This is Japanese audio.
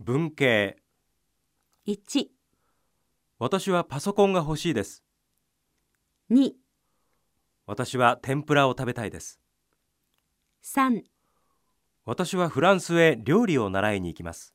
文系。1、私はパソコンが欲しいです。2、私は天ぷらを食べたいです。3私はフランスへ料理を習いに行きます。